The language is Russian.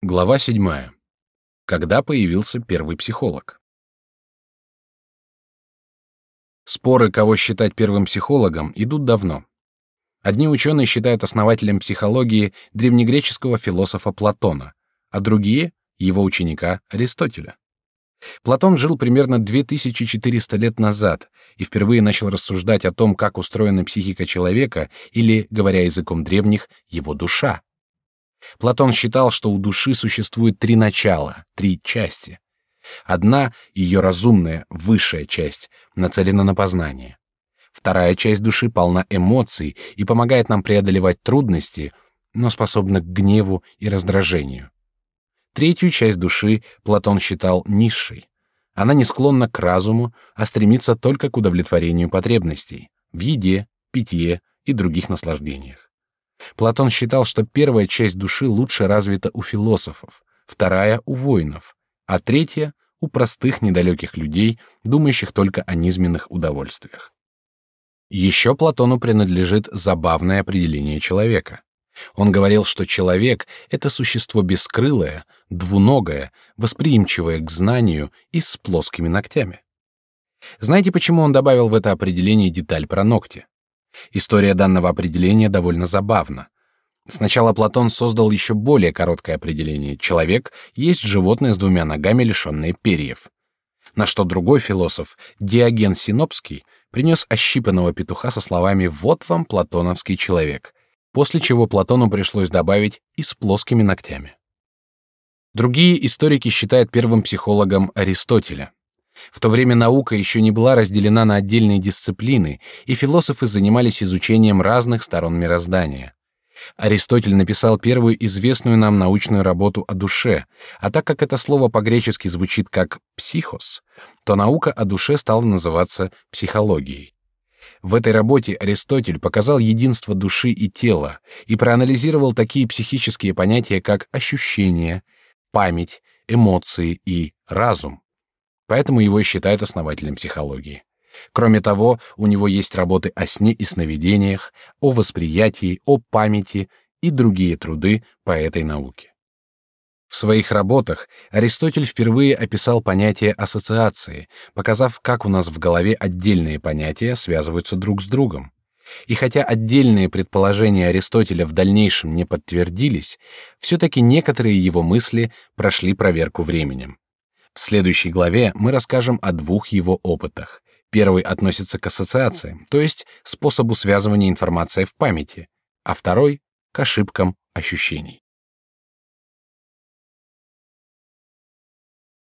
Глава 7. Когда появился первый психолог? Споры, кого считать первым психологом, идут давно. Одни ученые считают основателем психологии древнегреческого философа Платона, а другие — его ученика Аристотеля. Платон жил примерно 2400 лет назад и впервые начал рассуждать о том, как устроена психика человека или, говоря языком древних, его душа. Платон считал, что у души существует три начала, три части. Одна, ее разумная, высшая часть, нацелена на познание. Вторая часть души полна эмоций и помогает нам преодолевать трудности, но способна к гневу и раздражению. Третью часть души Платон считал низшей. Она не склонна к разуму, а стремится только к удовлетворению потребностей в еде, питье и других наслаждениях. Платон считал, что первая часть души лучше развита у философов, вторая — у воинов, а третья — у простых недалеких людей, думающих только о низменных удовольствиях. Еще Платону принадлежит забавное определение человека. Он говорил, что человек — это существо бескрылое, двуногое, восприимчивое к знанию и с плоскими ногтями. Знаете, почему он добавил в это определение деталь про ногти? История данного определения довольно забавна. Сначала Платон создал еще более короткое определение: человек есть животное с двумя ногами, лишенное перьев. На что другой философ, Диоген Синопский, принес ощипанного петуха со словами: "Вот вам платоновский человек". После чего Платону пришлось добавить и с плоскими ногтями. Другие историки считают первым психологом Аристотеля. В то время наука еще не была разделена на отдельные дисциплины, и философы занимались изучением разных сторон мироздания. Аристотель написал первую известную нам научную работу о душе, а так как это слово по-гречески звучит как «психос», то наука о душе стала называться психологией. В этой работе Аристотель показал единство души и тела и проанализировал такие психические понятия, как ощущение, память, эмоции и разум. Поэтому его считают основателем психологии. Кроме того, у него есть работы о сне и сновидениях, о восприятии, о памяти и другие труды по этой науке. В своих работах Аристотель впервые описал понятие ассоциации, показав, как у нас в голове отдельные понятия связываются друг с другом. И хотя отдельные предположения Аристотеля в дальнейшем не подтвердились, все-таки некоторые его мысли прошли проверку временем. В следующей главе мы расскажем о двух его опытах. Первый относится к ассоциациям, то есть способу связывания информации в памяти, а второй — к ошибкам ощущений.